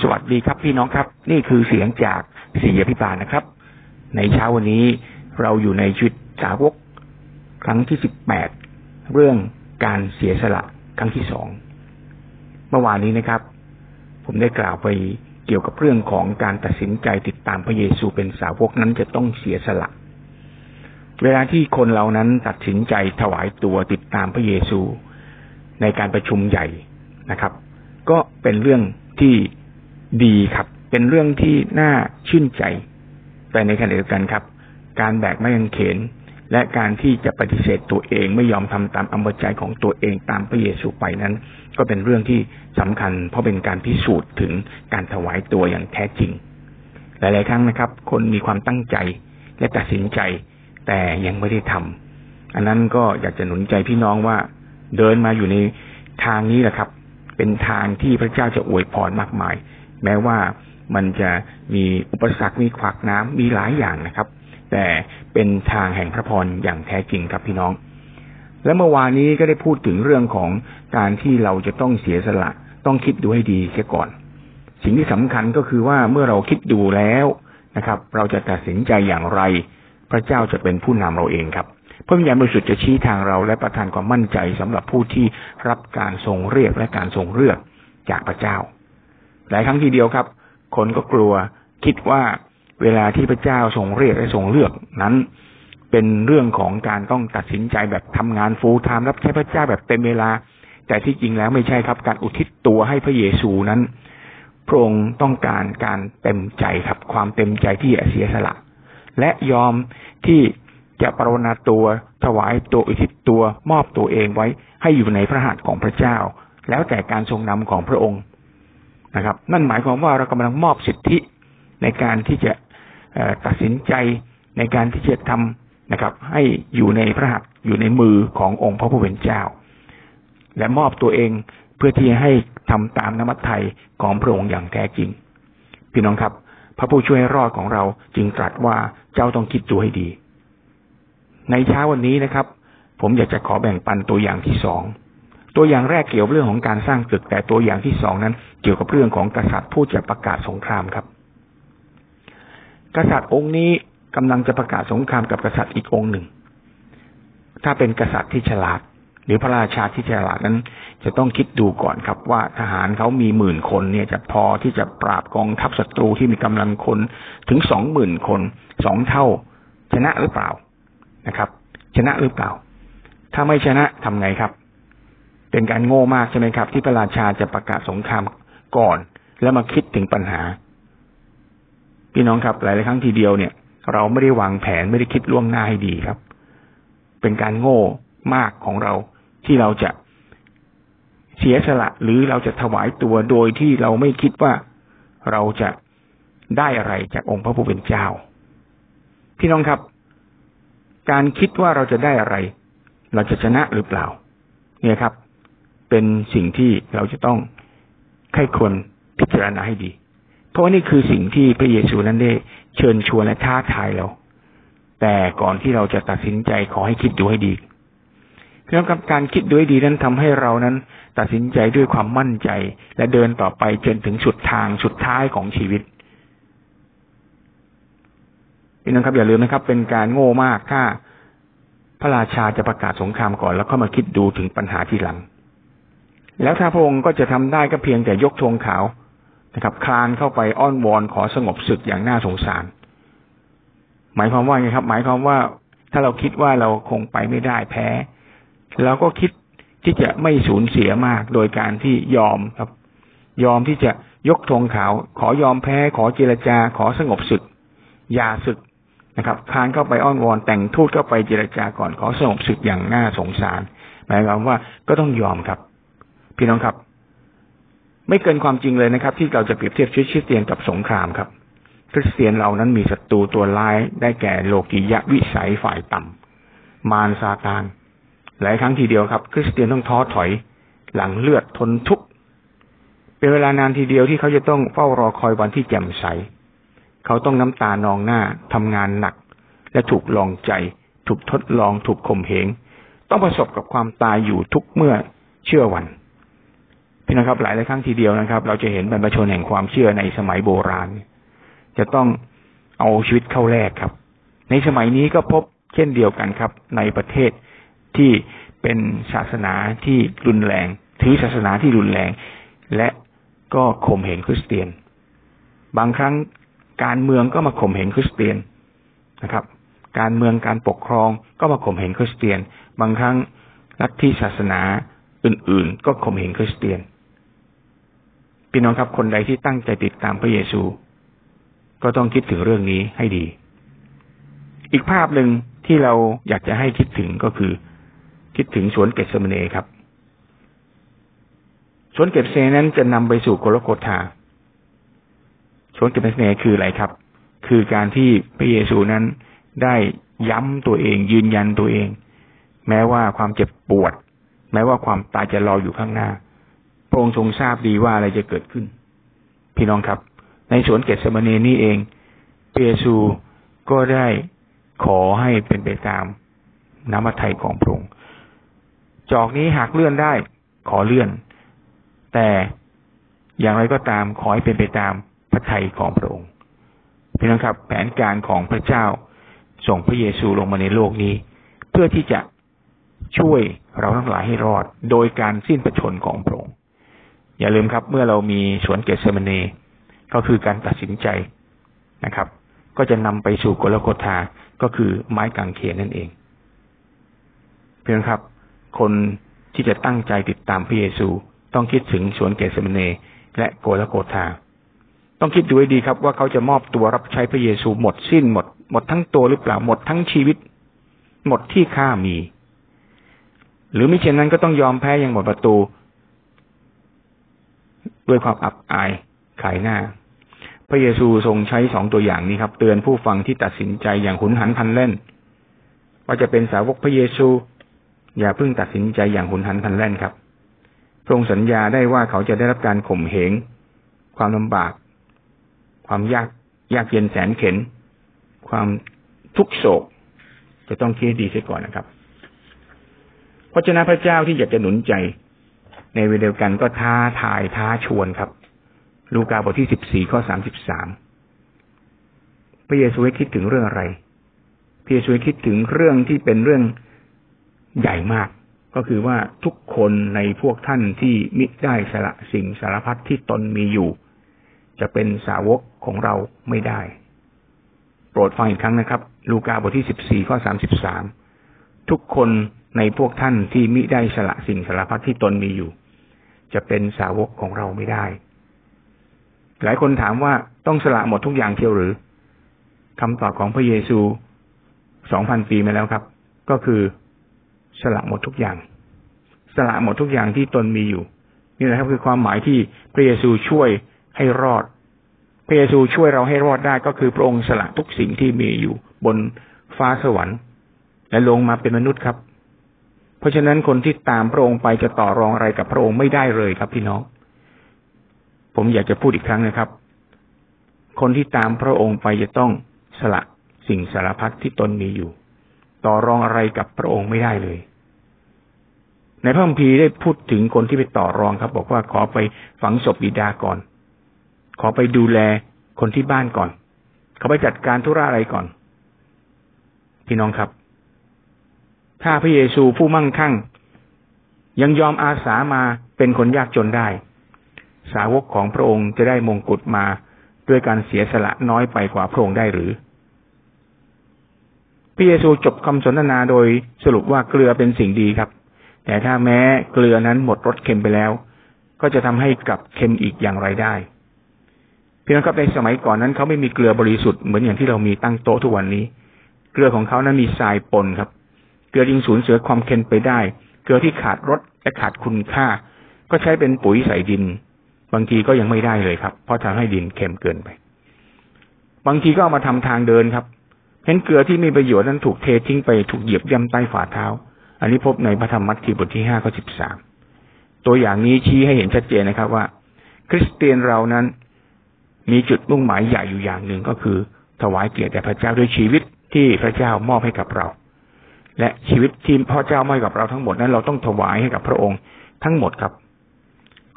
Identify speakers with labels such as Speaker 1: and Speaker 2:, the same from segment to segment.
Speaker 1: สวัสดีครับพี่น้องครับ นี่คือเสียงจากสียพิบาลนะครับ ในเช้าวันนี้เราอยู่ในชีวิตสาวกครั้งที่สิบแปดเรื่องการเสียสละครั้งที่สองเมื่อวานนี้นะครับ ผมได้กล่าวไปเกี่ยวกับเรื่องของการตัดสินใจติดตามพระเยซูเป็นสาวกนั้นจะต้องเสียสละ เวลาที่คนเรานั้นตัดสินใจถวายตัวติดตามพระเยซู ในการประชุมใหญ่นะครับ ก็เป็นเรื่องที่ ดีครับ เป็นเรื่องที่น่าชื่นใจ แต่ในขณะเดียวกันครับ การแบกไม้กางเขน และการที่จะปฏิเสธตัวเองไม่ยอมทำตามอำเภอใจของตัวเองตามพระเยซูไปนั้น ก็เป็นเรื่องที่สำคัญ เพราะเป็นการพิสูจน์ถึงการถวายตัวอย่างแท้จริง หลาย ๆ ครั้งนะครับ คนมีความตั้งใจและตัดสินใจ แต่ยังไม่ได้ทำอันนั้นก็อยากจะหนุนใจพี่น้องว่าเดินมาอยู่ในทางนี้แหละครับ เป็นทางที่พระเจ้าจะอวยพรมากมาย แม้ว่ามันจะมีอุปสรรคมีขวักน้ำมีหลายอย่างนะครับ แต่เป็นทางแห่งพระพรอย่างแท้จริงครับพี่น้อง และเมื่อวานนี้ก็ได้พูดถึงเรื่องของการที่เราจะต้องเสียสละ ต้องคิดดูให้ดีเสียก่อน สิ่งที่สำคัญก็คือว่าเมื่อเราคิดดูแล้วนะครับ เราจะตัดสินใจอย่างไร พระเจ้าจะเป็นผู้นำเราเองครับพระวิญญาณบริสุทธิ์จะชี้ทางเราและประทานความมั่นใจสำหรับผู้ที่รับการทรงเรียกและการทรงเลือกจากพระเจ้า หลายครั้งทีเดียวครับ คนก็กลัวคิดว่าเวลาที่พระเจ้าทรงเรียกและทรงเลือกนั้น เป็นเรื่องของการต้องตัดสินใจแบบทำงานฟูลไทม์รับใช้พระเจ้าแบบเต็มเวลา แต่ที่จริงแล้วไม่ใช่ครับ การอุทิศตัวให้พระเยซูนั้นพระองค์ต้องการการเต็มใจครับ ความเต็มใจที่จะเสียสละ และยอมที่จะปรนนาตัวถวายตัวอุทิศตัวมอบตัวเองไว้ให้อยู่ในพระหัตถ์ของพระเจ้า แล้วแต่การทรงนำของพระองค์ นะครับ นั่นหมายความว่าเรากำลังมอบสิทธิในการที่จะตัดสินใจในการที่จะทำนะครับ ให้อยู่ในพระหัตถ์อยู่ในมือขององค์พระผู้เป็นเจ้า และมอบตัวเองเพื่อที่ให้ทำตามน้ำมัตไทยของพระองค์อย่างแท้จริง พี่น้องครับ พระผู้ช่วยรอดของเราจึงตรัสว่าเจ้าต้องคิดดูให้ดี ในเช้าวันนี้นะครับ ผมอยากจะขอแบ่งปันตัวอย่างที่สอง ตัวอย่างแรกเกี่ยวเรื่องของการสร้างตึก แต่ตัวอย่างที่สองนั้น เกี่ยวกับเรื่องของกษัตริย์ผู้จะประกาศสงครามครับ กษัตริย์องค์นี้กำลังจะประกาศสงครามกับกษัตริย์อีกองค์หนึ่ง ถ้าเป็นกษัตริย์ที่ฉลาด หรือพระราชาที่ฉลาดนั้น จะต้องคิดดูก่อนครับ ว่าทหารเขามีหมื่นคนเนี่ยจะพอที่จะปราบกองทัพศัตรูที่มีกำลังคนถึงสองหมื่นคนสองเท่า ชนะหรือเปล่านะครับ ชนะหรือเปล่า ถ้าไม่ชนะทำไงครับ เป็นการโง่มากใช่ไหมครับ ที่พระราชาจะประกาศสงครามก่อน แล้วมาคิดถึงปัญหา พี่น้องครับ หลายๆครั้งทีเดียวเนี่ย เราไม่ได้วางแผนไม่ได้คิดล่วงหน้าให้ดีครับ เป็นการโง่มากของเราที่เราจะเสียสละหรือเราจะถวายตัวโดยที่เราไม่คิดว่าเราจะได้อะไรจากองค์พระผู้เป็นเจ้า พี่น้องครับ การคิดว่าเราจะได้อะไร เราจะชนะหรือเปล่า เนี่ยครับ เป็นสิ่งที่เราจะต้องใครควรพิจารณาให้ดี เพราะว่านี่คือสิ่งที่พระเยซูนั้นได้เชิญชวนและท้าทายเรา แต่ก่อนที่เราจะตัดสินใจขอให้คิดดูให้ดีเรื่องการคิดด้วยดีนั้นทำให้เรานั้น ตัดสินใจด้วยความมั่นใจ และเดินต่อไปจนถึงสุดทางสุดท้ายของชีวิตพี่น้องครับอย่าลืมนะครับ เป็นการโง่มากถ้า พระราชาจะประกาศสงครามก่อนแล้วเข้ามาคิดดูถึงปัญหาที่หลัง แล้วถ้าพระองค์ก็จะทำได้ก็เพียงแต่ยกธงขาวนะครับ คลานเข้าไปอ้อนวอนขอสงบศึกอย่างน่าสงสาร หมายความว่าไงครับ หมายความว่าถ้าเราคิดว่าเราคงไปไม่ได้แพ้เราก็คิดที่จะไม่สูญเสียมากโดยการที่ยอมครับ ยอมที่จะยกธงขาว ขอยอมแพ้ ขอเจรจา ขอสงบศึก อย่าศึกนะครับคลานเข้าไปอ้อนวอนแต่งทูตเข้าไปเจรจาก่อนขอสงบศึกอย่างน่าสงสารหมายความว่าก็ต้องยอมครับ พี่น้องครับ ไม่เกินความจริงเลยนะครับ ที่เราจะเปรียบเทียบชีวิตคริสเตียนกับสงครามครับ คริสเตียนเรานั้นมีศัตรูตัวร้ายได้แก่โลกิยะวิสัยฝ่ายต่ำมารซาตานหลายครั้งทีเดียวครับ คริสเตียนต้องท้อถอยหลังเลือดทนทุกข์เป็นเวลานานทีเดียวที่เขาจะต้องเฝ้ารอคอยวันที่แจ่มใส เขาต้องน้ำตานองหน้าทำงานหนัก และถูกลองใจ ถูกทดลองถูกข่มเหงต้องประสบกับความตายอยู่ทุกเมื่อเชื่อวัน พี่น้องครับหลายหลายครั้งทีเดียวนะครับ เราจะเห็นบรรพชนแห่งความเชื่อในสมัยโบราณ จะต้องเอาชีวิตเข้าแลกครับ ในสมัยนี้ก็พบเช่นเดียวกันครับ ในประเทศที่เป็นศาสนาที่รุนแรง ถือศาสนาที่รุนแรง และก็ข่มเหงคริสเตียน บางครั้งการเมืองก็มาข่มเหงคริสเตียนนะครับ การเมืองการปกครองก็มาข่มเหงคริสเตียน บางครั้งลัทธิศาสนาอื่น ๆ ก็ข่มเหงคริสเตียน พี่น้องครับคนใดที่ตั้งใจติดตามพระเยซู ก็ต้องคิดถึงเรื่องนี้ให้ดี อีกภาพหนึ่งที่เราอยากจะให้คิดถึงก็คือ คิดถึงสวนเกสเมเนครับ สวนเกสเมเนนั้นจะนำไปสู่โกลโกธาสวนเกสเมเนคืออะไรครับ คือการที่พระเยซูนั้นได้ย้ำตัวเองยืนยันตัวเอง แม้ว่าความเจ็บปวด แม้ว่าความตายจะรออยู่ข้างหน้า พระองค์ทรงทราบดีว่าอะไรจะเกิดขึ้น พี่น้องครับ ในสวนเกสเมเนนี้เองเยซูก็ได้ขอให้เป็นไปตามน้ำพระทัยของพระองค์จอกนี้หากเลื่อนได้ขอเลื่อน แต่อย่างไรก็ตามขอให้เป็นไปตามพระทัยของพระองค์พี่น้องครับ แผนการของพระเจ้าส่งพระเยซูลงมาในโลกนี้ เพื่อที่จะช่วยเราทั้งหลายให้รอด โดยการสิ้นประชนของพระองค์ อย่าลืมครับ เมื่อเรามีสวนเกสเซมเนก็คือการตัดสินใจนะครับ ก็จะนำไปสู่กลโกธาก็คือไม้กางเขนนั่นเอง พี่น้องครับ คนที่จะตั้งใจติดตามพระเยซู ต้องคิดถึงสวนเกสเซมเนและโกลโกธาต้องคิดดูให้ดีครับ ว่าเขาจะมอบตัวรับใช้พระเยซูหมดสิ้นหมด หมดทั้งตัวหรือเปล่าหมดทั้งชีวิต หมดที่ข้ามี หรือมิเช่นนั้นก็ต้องยอมแพ้อย่างหมดประตู ด้วยความอับอายขายหน้า พระเยซูทรงใช้สองตัวอย่างนี้ครับ เตือนผู้ฟังที่ตัดสินใจอย่างหุนหันพันเล่น ว่าจะเป็นสาวกพระเยซู อย่าเพิ่งตัดสินใจอย่างหุนหันพันเล่นครับพระองค์สัญญาได้ว่าเขาจะได้รับการข่มเหงความลำบาก ความยากยากเย็นแสนเข็น ความทุกโศก จะต้องคิดดีเสียก่อนนะครับพระเจ้าพระเจ้าที่อยากจะหนุนใจ ในเวลาเดียวกันก็ท้าทายท้าชวนครับ ลูกาบทที่สิบสี่ข้อสามสิบสามพระเยซูคิดถึงเรื่องอะไร พระเยซูคิดถึงเรื่องที่เป็นเรื่องใหญ่มาก ก็คือว่าทุกคนในพวกท่านที่มิได้สละสิ่งสารพัดที่ตนมีอยู่ จะเป็นสาวกของเราไม่ได้ โปรดฟังอีกครั้งนะครับ ลูกาบทที่สิบสี่ข้อสามสิบสาม ทุกคนในพวกท่านที่มิได้สละสิ่งสารพัดที่ตนมีอยู่ จะเป็นสาวกของเราไม่ได้ หลายคนถามว่าต้องสละหมดทุกอย่างเที่ยวหรือคำตอบของพระเยซูสองพันปีมาแล้วครับ ก็คือสละหมดทุกอย่าง สละหมดทุกอย่างที่ตนมีอยู่ นี่แหละครับคือความหมายที่พระเยซูช่วยให้รอด พระเยซูช่วยเราให้รอดได้ก็คือพระองค์สละทุกสิ่งที่มีอยู่บนฟ้าสวรรค์ และลงมาเป็นมนุษย์ครับ เพราะฉะนั้นคนที่ตามพระองค์ไปจะต่อรองอะไรกับพระองค์ไม่ได้เลยครับ พี่น้อง ผมอยากจะพูดอีกครั้งนะครับ คนที่ตามพระองค์ไปจะต้องสละสิ่งสารพัดที่ตนมีอยู่ ต่อรองอะไรกับพระองค์ไม่ได้เลย ในพระคัมภีร์ได้พูดถึงคนที่ไปต่อรองครับ บอกว่าขอไปฝังศพบิดาก่อน ขอไปดูแลคนที่บ้านก่อนขอไปจัดการธุระอะไรก่อน พี่น้องครับ ถ้าพระเยซูผู้มั่งคั่ง ยังยอมอาสามาเป็นคนยากจนได้ สาวกของพระองค์จะได้มงกุฎมาด้วยการเสียสละน้อยไปกว่าพระองค์ได้หรือ พระเยซูจบคำสนทนาโดยสรุปว่าเกลือเป็นสิ่งดีครับ แต่ถ้าแม้เกลือนั้นหมดรสเค็มไปแล้ว ก็จะทำให้กลับเค็มอีกอย่างไรได้พียงครับในสมัยก่อนนั้นเขาไม่มีเกลือบริสุทธิ์เหมือนอย่างที่เรามีตั้งโต๊ะทุกวันนี้ เกลือของเขานั้นมีทรายปนครับ เกลือยิงสูญเสียความเค็มไปได้ เกลือที่ขาดรสและขาดคุณค่า ก็ใช้เป็นปุ๋ยใส่ดิน บางทีก็ยังไม่ได้เลยครับ เพราะทำให้ดินเค็มเกินไป บางทีก็เอามาทำทางเดินครับเห็นเกลือที่มีประโยชน์นั้นถูกเททิ้งไปถูกเหยียบย่ำใต้ฝ่าเท้า อันนี้พบในพระธรรมมัทธิวบทที่ห้าข้อสิบสามตัวอย่างนี้ชี้ให้เห็นชัดเจนนะครับว่า คริสเตียนเรานั้นมีจุดมุ่งหมายใหญ่อยู่อย่างหนึ่งก็คือ ถวายเกียรติแด่พระเจ้าด้วยชีวิตที่พระเจ้ามอบให้กับเรา และชีวิตที่พระเจ้ามอบให้กับเราทั้งหมดนั้น เราต้องถวายให้กับพระองค์ทั้งหมดครับ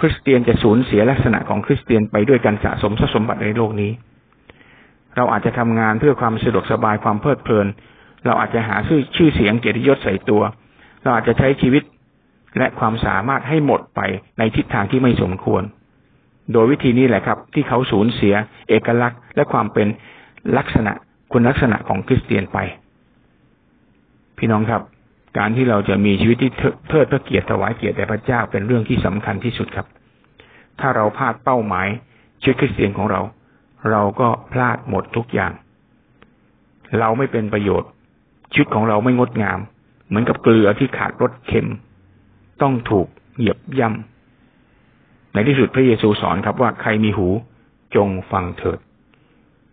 Speaker 1: คริสเตียนจะสูญเสียลักษณะของคริสเตียนไปด้วยการสะสมทรัพย์สมบัติในโลกนี้ เราอาจจะทำงานเพื่อความสะดวกสบายความเพลิดเพลิน เราอาจจะหาชื่อชื่อเสียงเกียรติยศใส่ตัว เราอาจจะใช้ชีวิตและความสามารถให้หมดไปในทิศทางที่ไม่สมควร โดยวิธีนี้แหละครับ ที่เขาสูญเสีย เอกลักษณ์ และความเป็นลักษณะคุณลักษณะของคริสเตียนไป พี่น้องครับ การที่เราจะมีชีวิตที่เทิดพระเกียรติถวายเกียรติแด่พระเจ้าเป็นเรื่องที่สำคัญที่สุดครับ ถ้าเราพลาดเป้าหมายชีวิตคริสเตียนของเรา เราก็พลาดหมดทุกอย่าง เราไม่เป็นประโยชน์ชีวิตของเราไม่งดงาม เหมือนกับเกลือที่ขาดรสเค็ม ต้องถูกเหยียบย่ำในที่สุดพระเยซูสอนครับว่าใครมีหูจงฟังเถิด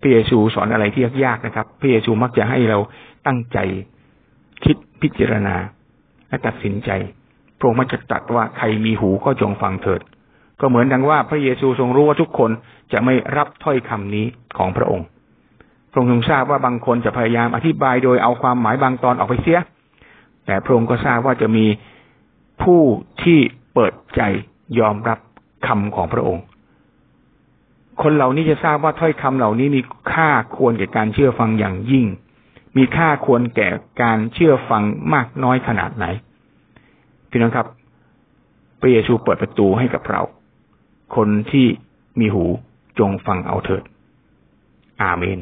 Speaker 1: พระเยซูสอนอะไรที่ยากๆนะครับ พระเยซูมักจะให้เราตั้งใจ คิดพิจารณา และตัดสินใจ พระองค์มักจะตรัสว่าใครมีหูก็จงฟังเถิด ก็เหมือนดังว่าพระเยซูทรงรู้ว่าทุกคนจะไม่รับถ้อยคำนี้ของพระองค์ พระองค์ทรงทราบว่าบางคนจะพยายามอธิบายโดยเอาความหมายบางตอนออกไปเสีย แต่พระองค์ก็ทราบว่าจะมีผู้ที่เปิดใจยอมรับคำของพระองค์ คนเหล่านี้จะทราบว่าถ้อยคำเหล่านี้มีค่าควรแก่การเชื่อฟังอย่างยิ่ง มีค่าควรแก่การเชื่อฟังมากน้อยขนาดไหน พี่น้องครับพระเยซูเปิดประตูให้กับเรา คนที่มีหูจงฟังเอาเถิด อาเมน